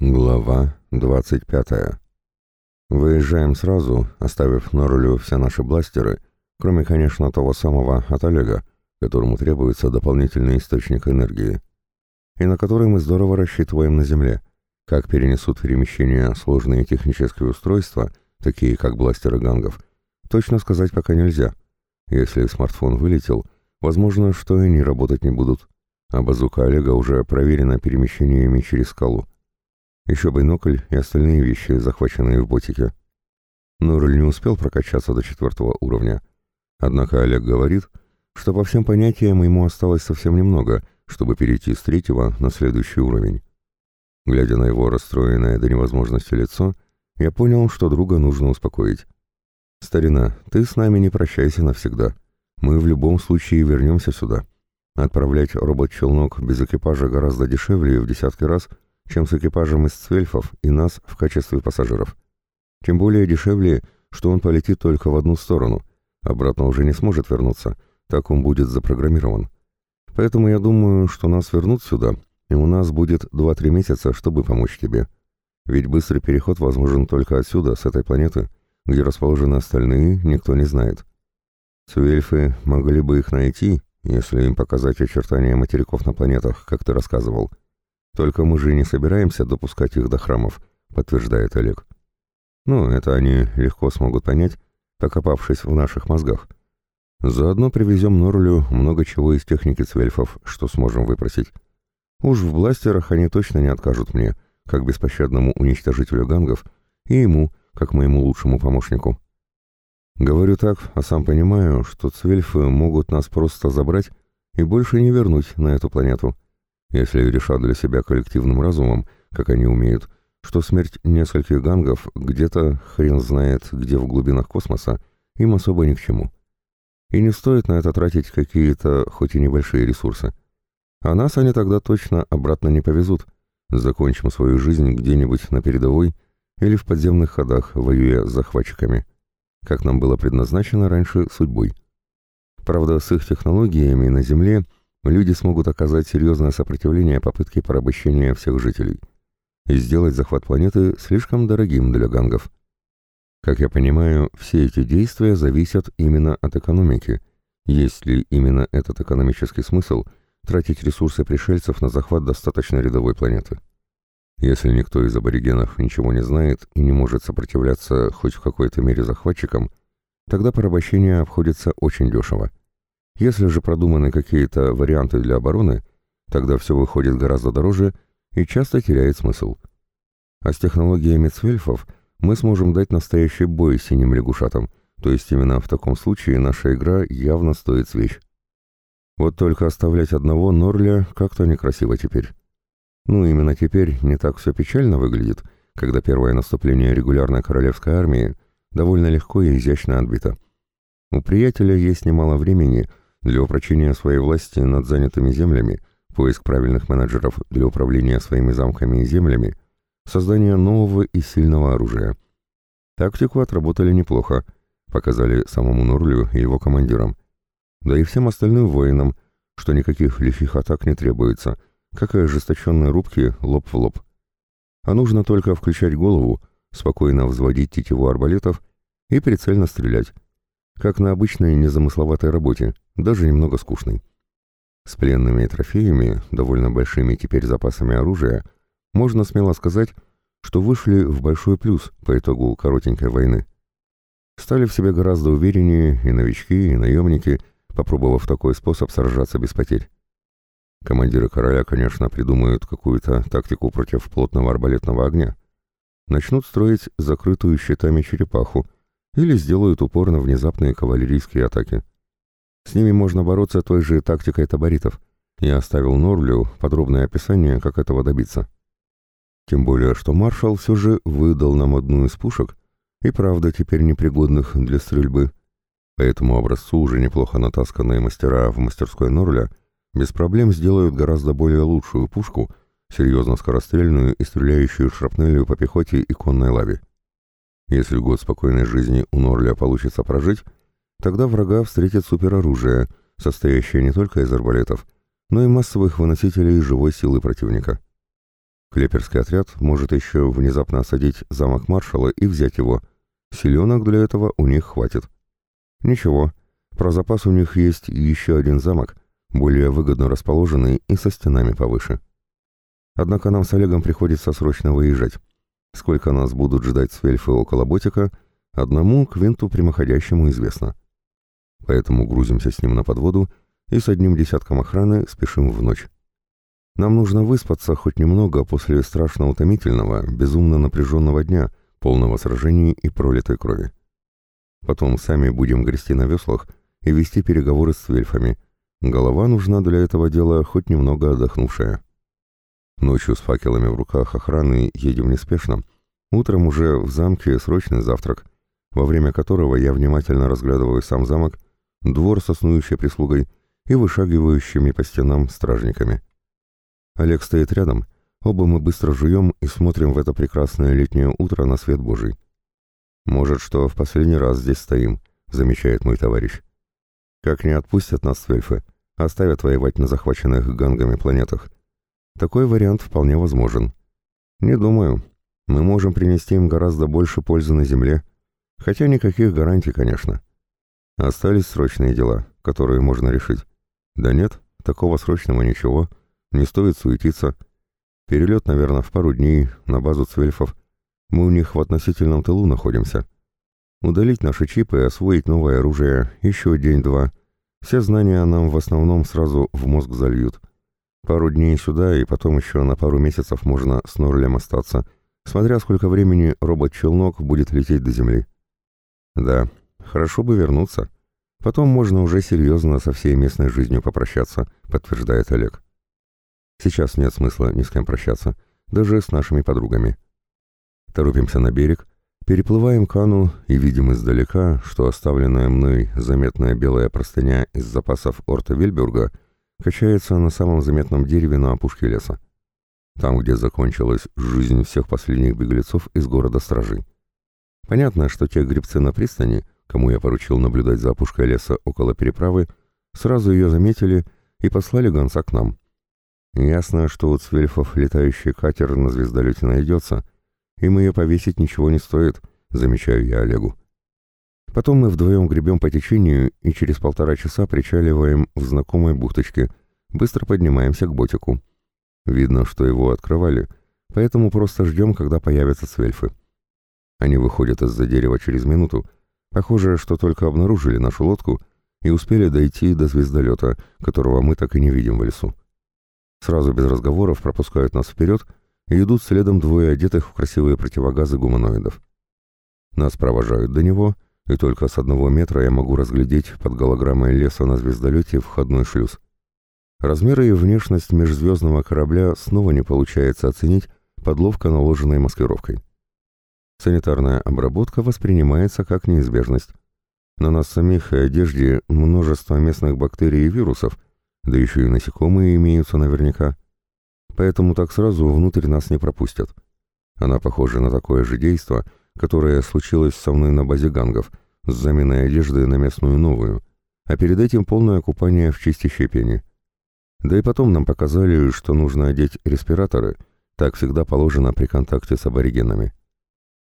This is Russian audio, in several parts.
Глава 25. Выезжаем сразу, оставив на рулю все наши бластеры, кроме, конечно, того самого от Олега, которому требуется дополнительный источник энергии, и на который мы здорово рассчитываем на Земле. Как перенесут перемещение сложные технические устройства, такие как бластеры гангов, точно сказать пока нельзя. Если смартфон вылетел, возможно, что и они работать не будут, а базука Олега уже проверена перемещениями через скалу. Еще бинокль и остальные вещи, захваченные в ботике. Нурль не успел прокачаться до четвертого уровня. Однако Олег говорит, что по всем понятиям ему осталось совсем немного, чтобы перейти с третьего на следующий уровень. Глядя на его расстроенное до невозможности лицо, я понял, что друга нужно успокоить. «Старина, ты с нами не прощайся навсегда. Мы в любом случае вернемся сюда. Отправлять робот-челнок без экипажа гораздо дешевле в десятки раз — чем с экипажем из цвельфов и нас в качестве пассажиров. Тем более дешевле, что он полетит только в одну сторону, обратно уже не сможет вернуться, так он будет запрограммирован. Поэтому я думаю, что нас вернут сюда, и у нас будет 2-3 месяца, чтобы помочь тебе. Ведь быстрый переход возможен только отсюда, с этой планеты, где расположены остальные, никто не знает. Цвельфы могли бы их найти, если им показать очертания материков на планетах, как ты рассказывал. Только мы же не собираемся допускать их до храмов, подтверждает Олег. Ну, это они легко смогут понять, покопавшись в наших мозгах. Заодно привезем Норлю много чего из техники цвельфов, что сможем выпросить. Уж в бластерах они точно не откажут мне, как беспощадному уничтожителю гангов, и ему, как моему лучшему помощнику. Говорю так, а сам понимаю, что цвельфы могут нас просто забрать и больше не вернуть на эту планету если решат для себя коллективным разумом, как они умеют, что смерть нескольких гангов где-то, хрен знает, где в глубинах космоса, им особо ни к чему. И не стоит на это тратить какие-то, хоть и небольшие ресурсы. А нас они тогда точно обратно не повезут. Закончим свою жизнь где-нибудь на передовой или в подземных ходах, воюя с захватчиками, как нам было предназначено раньше судьбой. Правда, с их технологиями на Земле – люди смогут оказать серьезное сопротивление попытке порабощения всех жителей и сделать захват планеты слишком дорогим для гангов. Как я понимаю, все эти действия зависят именно от экономики. Есть ли именно этот экономический смысл тратить ресурсы пришельцев на захват достаточно рядовой планеты? Если никто из аборигенов ничего не знает и не может сопротивляться хоть в какой-то мере захватчикам, тогда порабощение обходится очень дешево. Если же продуманы какие-то варианты для обороны, тогда все выходит гораздо дороже и часто теряет смысл. А с технологиями цвельфов мы сможем дать настоящий бой синим лягушатам, то есть именно в таком случае наша игра явно стоит свеч. Вот только оставлять одного Норля как-то некрасиво теперь. Ну, именно теперь не так все печально выглядит, когда первое наступление регулярной королевской армии довольно легко и изящно отбито. У приятеля есть немало времени, для упрочения своей власти над занятыми землями, поиск правильных менеджеров для управления своими замками и землями, создание нового и сильного оружия. Тактику отработали неплохо, показали самому Нурлю и его командирам. Да и всем остальным воинам, что никаких лихих атак не требуется, как и ожесточенные рубки лоб в лоб. А нужно только включать голову, спокойно взводить тетиву арбалетов и прицельно стрелять, как на обычной незамысловатой работе, даже немного скучной. С пленными и трофеями, довольно большими теперь запасами оружия, можно смело сказать, что вышли в большой плюс по итогу коротенькой войны. Стали в себе гораздо увереннее и новички, и наемники, попробовав такой способ сражаться без потерь. Командиры короля, конечно, придумают какую-то тактику против плотного арбалетного огня. Начнут строить закрытую щитами черепаху, или сделают упор на внезапные кавалерийские атаки. С ними можно бороться той же тактикой таборитов. Я оставил Норлю подробное описание, как этого добиться. Тем более, что маршал все же выдал нам одну из пушек, и правда теперь непригодных для стрельбы. По этому образцу уже неплохо натасканные мастера в мастерской Норля без проблем сделают гораздо более лучшую пушку, серьезно скорострельную и стреляющую шрапнелью по пехоте и конной лаве. Если год спокойной жизни у Норля получится прожить, тогда врага встретит супероружие, состоящее не только из арбалетов, но и массовых выносителей живой силы противника. Клеперский отряд может еще внезапно осадить замок маршала и взять его. Селенок для этого у них хватит. Ничего, про запас у них есть еще один замок, более выгодно расположенный и со стенами повыше. Однако нам с Олегом приходится срочно выезжать. Сколько нас будут ждать с Вельфы около Ботика, одному Квинту прямоходящему известно. Поэтому грузимся с ним на подводу и с одним десятком охраны спешим в ночь. Нам нужно выспаться хоть немного после страшно утомительного, безумно напряженного дня, полного сражений и пролитой крови. Потом сами будем грести на веслах и вести переговоры с вельфами. Голова нужна для этого дела хоть немного отдохнувшая. Ночью с факелами в руках охраны едем неспешно. Утром уже в замке срочный завтрак, во время которого я внимательно разглядываю сам замок, двор со снующей прислугой и вышагивающими по стенам стражниками. Олег стоит рядом, оба мы быстро жуем и смотрим в это прекрасное летнее утро на свет Божий. «Может, что в последний раз здесь стоим», — замечает мой товарищ. «Как не отпустят нас свельфы, оставят воевать на захваченных гангами планетах. Такой вариант вполне возможен. Не думаю. Мы можем принести им гораздо больше пользы на Земле, хотя никаких гарантий, конечно. Остались срочные дела, которые можно решить. Да нет, такого срочного ничего». Не стоит суетиться. Перелет, наверное, в пару дней на базу цвельфов. Мы у них в относительном тылу находимся. Удалить наши чипы и освоить новое оружие еще день-два. Все знания нам в основном сразу в мозг зальют. Пару дней сюда и потом еще на пару месяцев можно с Норлем остаться, смотря сколько времени робот-челнок будет лететь до Земли. Да, хорошо бы вернуться. Потом можно уже серьезно со всей местной жизнью попрощаться, подтверждает Олег. Сейчас нет смысла ни с кем прощаться, даже с нашими подругами. Торопимся на берег, переплываем Кану и видим издалека, что оставленная мной заметная белая простыня из запасов Орта Вильберга качается на самом заметном дереве на опушке леса. Там, где закончилась жизнь всех последних беглецов из города Стражей. Понятно, что те гребцы на пристани, кому я поручил наблюдать за опушкой леса около переправы, сразу ее заметили и послали гонца к нам. Ясно, что у Цвельфов летающий катер на звездолете найдется, им ее повесить ничего не стоит, замечаю я Олегу. Потом мы вдвоем гребем по течению и через полтора часа причаливаем в знакомой бухточке, быстро поднимаемся к ботику. Видно, что его открывали, поэтому просто ждем, когда появятся цвельфы. Они выходят из-за дерева через минуту. Похоже, что только обнаружили нашу лодку и успели дойти до звездолета, которого мы так и не видим в лесу. Сразу без разговоров пропускают нас вперед и идут следом двое одетых в красивые противогазы гуманоидов. Нас провожают до него, и только с одного метра я могу разглядеть под голограммой леса на звездолете входной шлюз. Размеры и внешность межзвездного корабля снова не получается оценить под ловко наложенной маскировкой. Санитарная обработка воспринимается как неизбежность. На нас самих и одежде множество местных бактерий и вирусов, да еще и насекомые имеются наверняка. Поэтому так сразу внутрь нас не пропустят. Она похожа на такое же действо, которое случилось со мной на базе гангов, с заменой одежды на местную новую, а перед этим полное купание в чистящей пене. Да и потом нам показали, что нужно одеть респираторы, так всегда положено при контакте с аборигенами.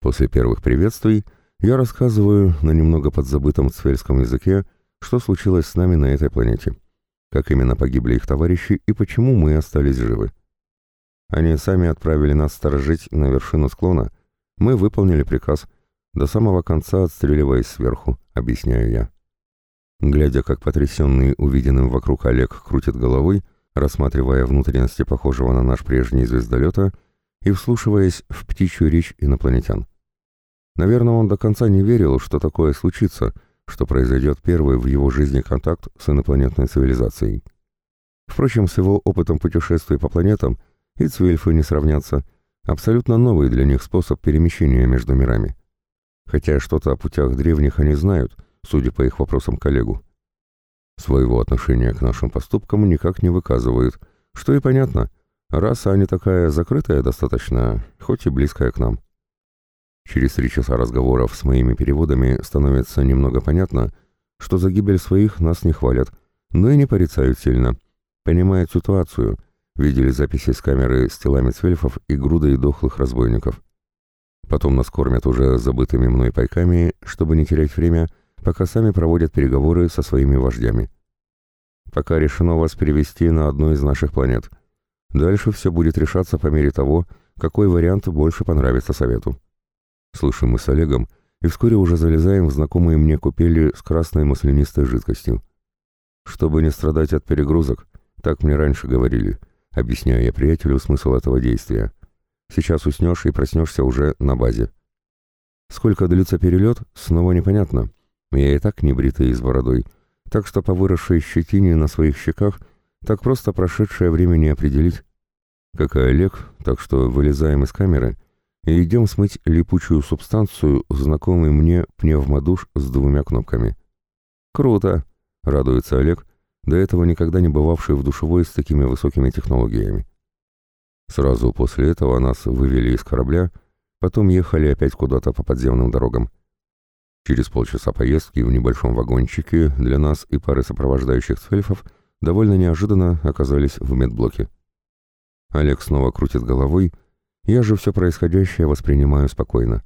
После первых приветствий я рассказываю на немного подзабытом цвельском языке, что случилось с нами на этой планете как именно погибли их товарищи и почему мы остались живы. Они сами отправили нас сторожить на вершину склона. Мы выполнили приказ, до самого конца отстреливаясь сверху, объясняю я. Глядя, как потрясенный увиденным вокруг Олег крутит головой, рассматривая внутренности похожего на наш прежний звездолета и вслушиваясь в птичью речь инопланетян. Наверное, он до конца не верил, что такое случится — что произойдет первый в его жизни контакт с инопланетной цивилизацией. Впрочем, с его опытом путешествий по планетам и цвельфы не сравнятся, абсолютно новый для них способ перемещения между мирами. Хотя что-то о путях древних они знают, судя по их вопросам коллегу. Своего отношения к нашим поступкам никак не выказывают, что и понятно, раса они такая закрытая достаточно, хоть и близкая к нам. Через три часа разговоров с моими переводами становится немного понятно, что за гибель своих нас не хвалят, но и не порицают сильно. Понимают ситуацию, видели записи с камеры с телами цвельфов и грудой дохлых разбойников. Потом нас кормят уже забытыми мной пайками, чтобы не терять время, пока сами проводят переговоры со своими вождями. Пока решено вас перевести на одну из наших планет. Дальше все будет решаться по мере того, какой вариант больше понравится совету. Слышим мы с Олегом, и вскоре уже залезаем в знакомые мне купели с красной маслянистой жидкостью. Чтобы не страдать от перегрузок, так мне раньше говорили, объясняя я приятелю смысл этого действия. Сейчас уснешь и проснешься уже на базе. Сколько длится перелет, снова непонятно. Я и так не бритый и с бородой, так что по выросшей щетине на своих щеках так просто прошедшее время не определить. Как и Олег, так что вылезаем из камеры и идем смыть липучую субстанцию, знакомый мне пневмодуш с двумя кнопками. «Круто!» — радуется Олег, до этого никогда не бывавший в душевой с такими высокими технологиями. Сразу после этого нас вывели из корабля, потом ехали опять куда-то по подземным дорогам. Через полчаса поездки в небольшом вагончике для нас и пары сопровождающих цвельфов довольно неожиданно оказались в медблоке. Олег снова крутит головой, я же все происходящее воспринимаю спокойно.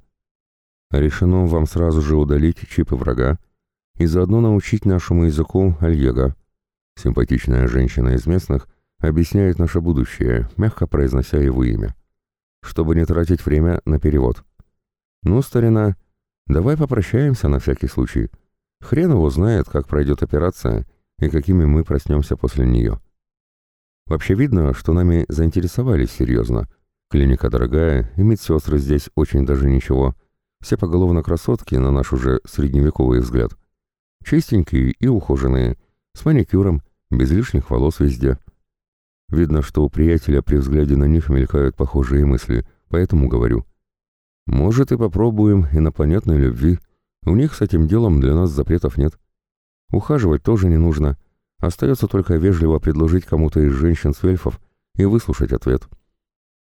Решено вам сразу же удалить чипы врага и заодно научить нашему языку Альега. Симпатичная женщина из местных объясняет наше будущее, мягко произнося его имя, чтобы не тратить время на перевод. Ну, старина, давай попрощаемся на всякий случай. Хрен его знает, как пройдет операция и какими мы проснемся после нее. Вообще видно, что нами заинтересовались серьезно. Клиника дорогая, и медсестры здесь очень даже ничего. Все поголовно красотки, на наш уже средневековый взгляд. Чистенькие и ухоженные, с маникюром, без лишних волос везде. Видно, что у приятеля при взгляде на них мелькают похожие мысли, поэтому говорю. Может и попробуем инопланетной любви. У них с этим делом для нас запретов нет. Ухаживать тоже не нужно. Остается только вежливо предложить кому-то из женщин с эльфов и выслушать ответ.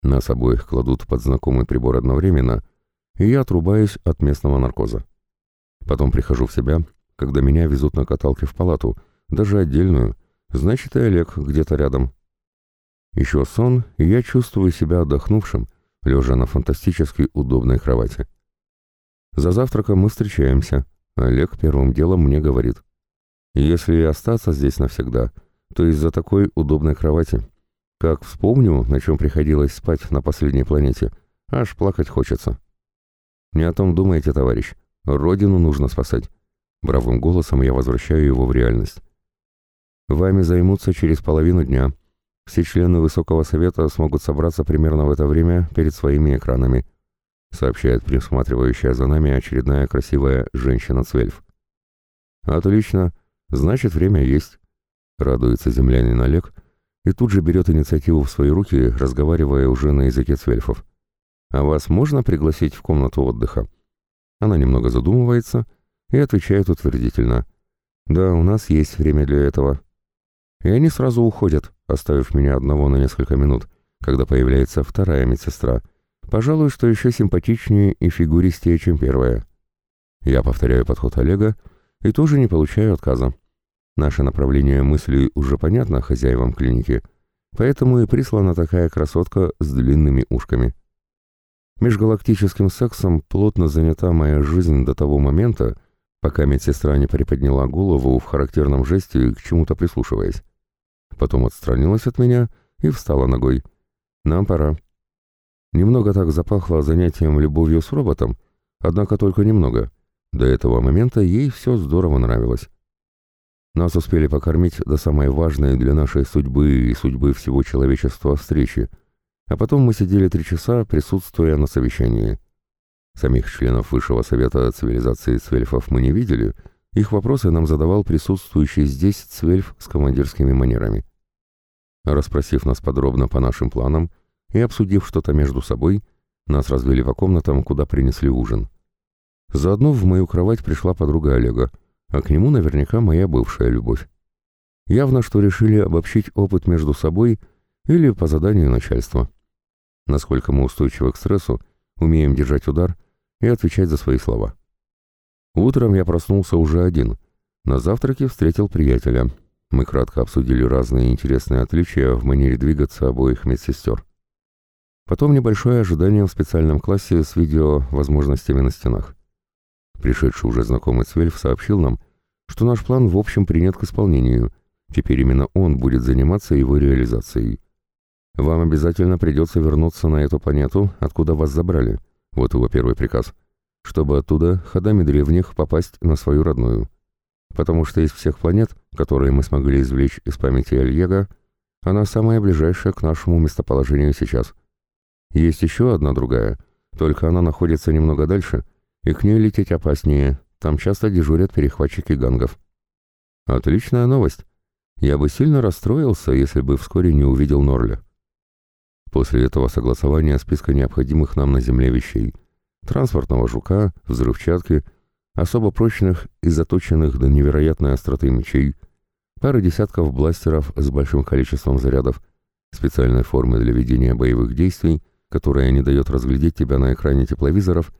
Нас обоих кладут под знакомый прибор одновременно, и я отрубаюсь от местного наркоза. Потом прихожу в себя, когда меня везут на каталке в палату, даже отдельную, значит и Олег где-то рядом. Еще сон, и я чувствую себя отдохнувшим, лежа на фантастически удобной кровати. За завтраком мы встречаемся. Олег первым делом мне говорит. Если остаться здесь навсегда, то из-за такой удобной кровати. Как вспомню, на чем приходилось спать на последней планете, аж плакать хочется. Не о том думайте, товарищ. Родину нужно спасать. Бравым голосом я возвращаю его в реальность. Вами займутся через половину дня. Все члены Высокого Совета смогут собраться примерно в это время перед своими экранами, сообщает присматривающая за нами очередная красивая женщина-цвельф. Отлично. Значит, время есть. Радуется землянин Олег и тут же берет инициативу в свои руки, разговаривая уже на языке цвельфов. «А вас можно пригласить в комнату отдыха?» Она немного задумывается и отвечает утвердительно. «Да, у нас есть время для этого». И они сразу уходят, оставив меня одного на несколько минут, когда появляется вторая медсестра. Пожалуй, что еще симпатичнее и фигуристее, чем первая. Я повторяю подход Олега и тоже не получаю отказа. Наше направление мыслей уже понятно хозяевам клиники, поэтому и прислана такая красотка с длинными ушками. Межгалактическим сексом плотно занята моя жизнь до того момента, пока медсестра не приподняла голову в характерном жесте, к чему-то прислушиваясь. Потом отстранилась от меня и встала ногой. «Нам пора». Немного так запахло занятием любовью с роботом, однако только немного. До этого момента ей все здорово нравилось. Нас успели покормить до самой важной для нашей судьбы и судьбы всего человечества встречи, а потом мы сидели три часа, присутствуя на совещании. Самих членов Высшего Совета Цивилизации Цвельфов мы не видели, их вопросы нам задавал присутствующий здесь Цвельф с командирскими манерами. Расспросив нас подробно по нашим планам и обсудив что-то между собой, нас развели по комнатам, куда принесли ужин. Заодно в мою кровать пришла подруга Олега, а к нему наверняка моя бывшая любовь. Явно, что решили обобщить опыт между собой или по заданию начальства. Насколько мы устойчивы к стрессу, умеем держать удар и отвечать за свои слова. Утром я проснулся уже один. На завтраке встретил приятеля. Мы кратко обсудили разные интересные отличия в манере двигаться обоих медсестер. Потом небольшое ожидание в специальном классе с видео возможностями на стенах. Пришедший уже знакомый Цвельф сообщил нам, что наш план в общем принят к исполнению, теперь именно он будет заниматься его реализацией. Вам обязательно придется вернуться на эту планету, откуда вас забрали, вот его первый приказ, чтобы оттуда, ходами древних, попасть на свою родную. Потому что из всех планет, которые мы смогли извлечь из памяти Альего, она самая ближайшая к нашему местоположению сейчас. Есть еще одна другая, только она находится немного дальше, и к ней лететь опаснее, там часто дежурят перехватчики гангов. Отличная новость. Я бы сильно расстроился, если бы вскоре не увидел Норля. После этого согласования списка необходимых нам на Земле вещей, транспортного жука, взрывчатки, особо прочных и заточенных до невероятной остроты мечей, пары десятков бластеров с большим количеством зарядов, специальной формы для ведения боевых действий, которая не дает разглядеть тебя на экране тепловизоров,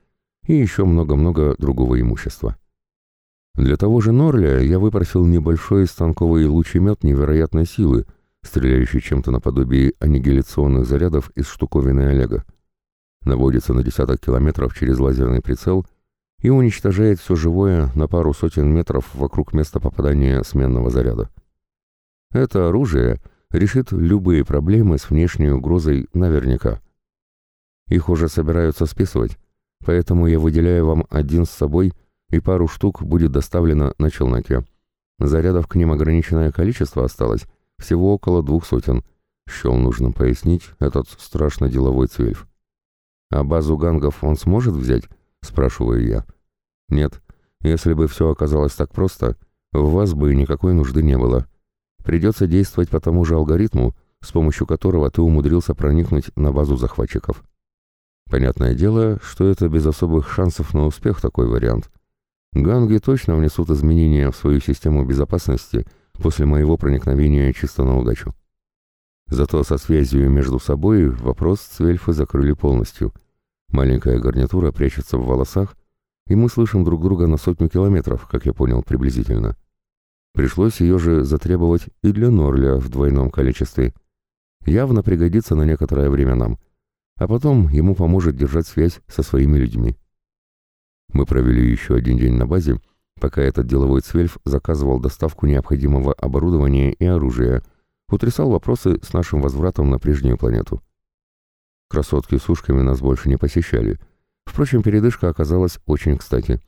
и еще много-много другого имущества. Для того же Норля я выпросил небольшой станковый лучемет невероятной силы, стреляющий чем-то наподобие аннигиляционных зарядов из штуковины Олега. Наводится на десяток километров через лазерный прицел и уничтожает все живое на пару сотен метров вокруг места попадания сменного заряда. Это оружие решит любые проблемы с внешней угрозой наверняка. Их уже собираются списывать, поэтому я выделяю вам один с собой, и пару штук будет доставлено на челноке. Зарядов к ним ограниченное количество осталось, всего около двух сотен. Счел нужно пояснить этот страшно деловой цвельф. «А базу гангов он сможет взять?» — спрашиваю я. «Нет, если бы все оказалось так просто, в вас бы никакой нужды не было. Придется действовать по тому же алгоритму, с помощью которого ты умудрился проникнуть на базу захватчиков. Понятное дело, что это без особых шансов на успех такой вариант. Ганги точно внесут изменения в свою систему безопасности после моего проникновения чисто на удачу. Зато со связью между собой вопрос Цвельфы закрыли полностью. Маленькая гарнитура прячется в волосах, и мы слышим друг друга на сотню километров, как я понял, приблизительно. Пришлось ее же затребовать и для Норля в двойном количестве. Явно пригодится на некоторое время нам — а потом ему поможет держать связь со своими людьми. Мы провели еще один день на базе, пока этот деловой цвельф заказывал доставку необходимого оборудования и оружия, утрясал вопросы с нашим возвратом на прежнюю планету. Красотки с ушками нас больше не посещали. Впрочем, передышка оказалась очень кстати.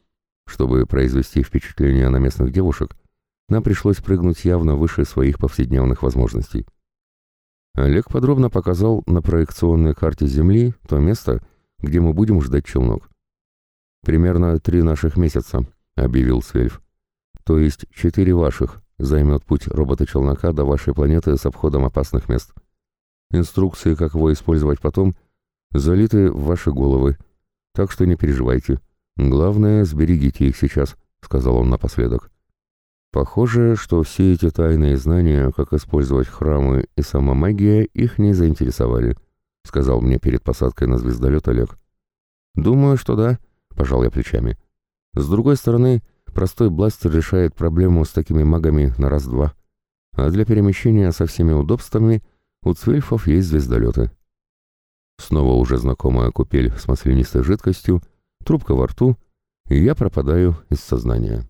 Чтобы произвести впечатление на местных девушек, нам пришлось прыгнуть явно выше своих повседневных возможностей. Олег подробно показал на проекционной карте Земли то место, где мы будем ждать челнок. «Примерно три наших месяца», — объявил Свельф. «То есть четыре ваших займет путь робота-челнока до вашей планеты с обходом опасных мест. Инструкции, как его использовать потом, залиты в ваши головы, так что не переживайте. Главное, сберегите их сейчас», — сказал он напоследок. Похоже, что все эти тайные знания, как использовать храмы и сама магия, их не заинтересовали, сказал мне перед посадкой на звездолет Олег. Думаю, что да, пожал я плечами. С другой стороны, простой бластер решает проблему с такими магами на раз-два. А для перемещения со всеми удобствами у цвельфов есть звездолеты. Снова уже знакомая купель с маслянистой жидкостью, трубка во рту, и я пропадаю из сознания.